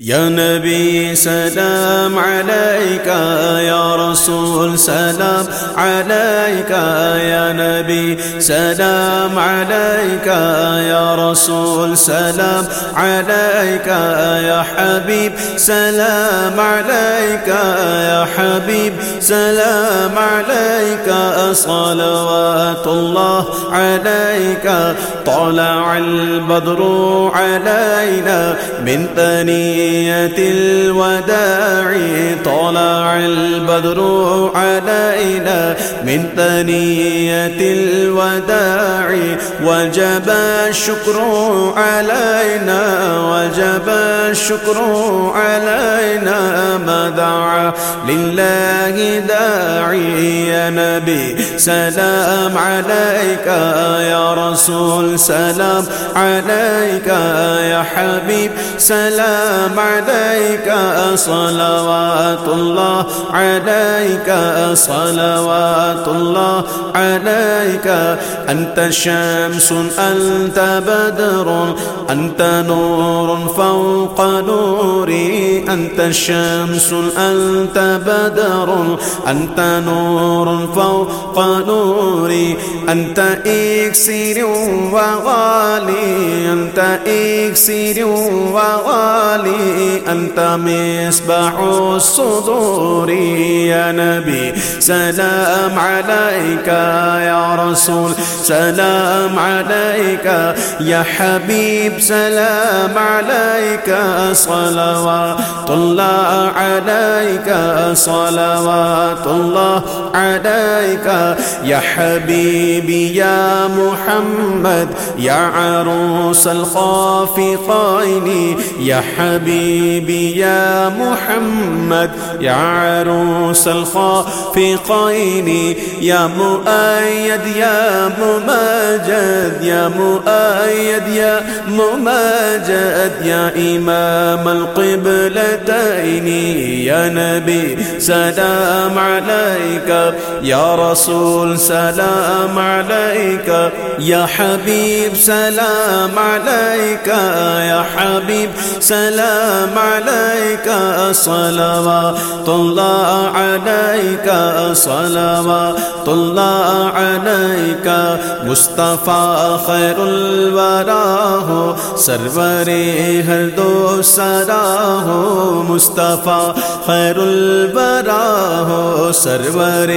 یا نبی سلام علیکہ یا رسول سلام علیکہ یا نبی سلام علیکہ یا رسول سلام علیکہ یا حبیب سلام علیکہ یا حبیب سلام علیکہ صلوات اللہ علیکہ طلع البدر علینا من تنیر الوداع. طلع البدر علينا من ثنية الوداع. وجب الشكر علينا، وجب الشكر علينا. ما دعا لله داعي يا نبي، سلام عليك يا رسول سلام عليك يا حبيب سلام عليك صلوات الله عليك صلوات الله عليك أنت شمس أنت بدر أنت نور فوق نوري أنت الشمس أنت بدر أنت نور فوق انت نوري أنت إكسير وغالي أنت إكسير وغالي أنت مصباح الصدور يا نبي سلام عليك يا رسول، سلام عليك يا حبيب سلام عليك صلوات الله عليك صلوات اللہ الله عليك يا حبيبي يا محمد يا عروس الخافقين يا حبيبي يا محمد يا عروس الخافقين يا مؤيد يا مجد یا مؤید یا ممجد یا امام القبلتین یا نبی سلام علیکہ یا رسول سلام علیکہ یا حبیب سلام علیکہ، یا حبیب سلام علیکہ صلوات اللہ علیکہ صلوات اللہ علیکہ، مصطفیٰ خیر الورا الوراه سرور ہر دو سرا ہو مصطفیٰ، خیر البرا ہو سرور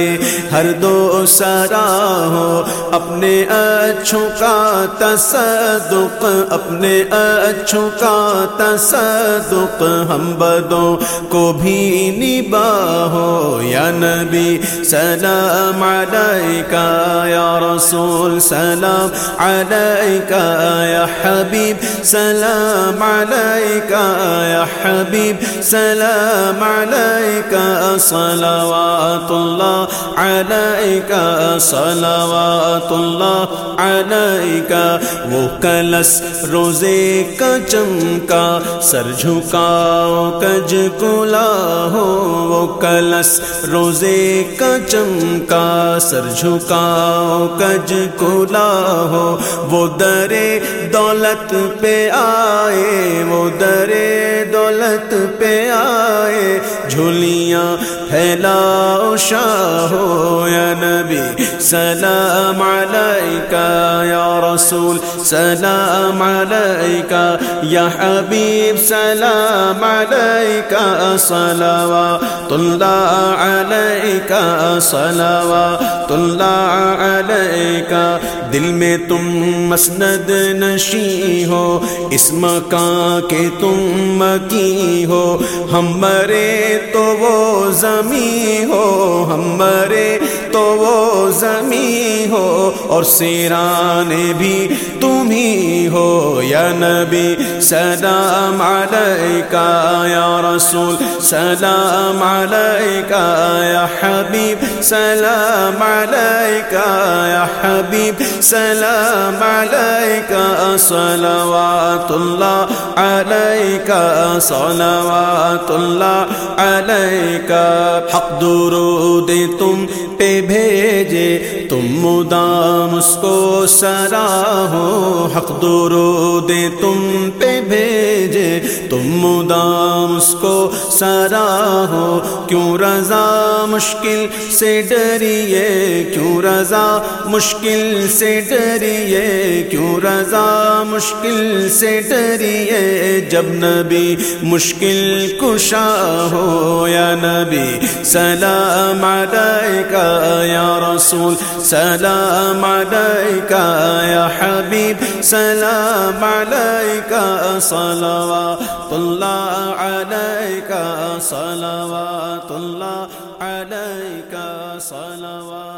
ہر دو سرا ہو۔ اپنے اچھوں کا تصدق، اپنے اچھوں کا تصدق ہم بدوں کو بھی نبا ہو۔ یا نبی سلام علیکہ، یا رسول سلام علیکہ، یا حبیب سلام علیکہ یا حبیب سلام علیکہ صلوات اللہ علیکہ صلوات اللہ علیکہ وہ کلس روزے کا چمکا، سر جھکاؤ، کج کلا ہو. وہ کلس روزے کا چمکا، سر جھکاؤ، کج کلا ہو. وہ درے دولت پہ آئے وہ درے دولت پہ آئے جھولیاں پھیلاؤ شاہ یا نبی، سلام علیکہ یا رسول، سلام علیکہ یا حبیب، سلام علیکہ صلوات اللہ علیکہ صلوات اللہ علیکہ۔ دل میں تم مسند نشی ہو، اس مکان کے تم مکی ہو۔ ہم مرے تو وہ زمیں ہو ہم مرے تو وہ زمیں ہو اور سیرانے بھی تم ہی ہو یا نبی، سلام علیکہ یا رسول، سلام علیکہ یا حبیب، سلام علیکہ یا حبیب، سلام علیکہ صلوات اللہ علیکہ، صلوات اللہ علیکہ۔ حق درود تم پہ بھیجے تم مدام اس کو سراہو حق درود تم پہ بھیجے۔ تم مدام اس کو سرا ہو، کیوں رضا مشکل سے ڈریے؟ کیوں رضا مشکل سے ڈریے؟ کیوں رضا مشکل سے ڈریے؟ جب نبی مشکل کشا ہو، یا نبی سلام علیکہ، یا رسول سلام علیکہ، یا حبیب سلام علیکہ صلوات اللہ علیکہ صلوات اللہ علیکہ صلوات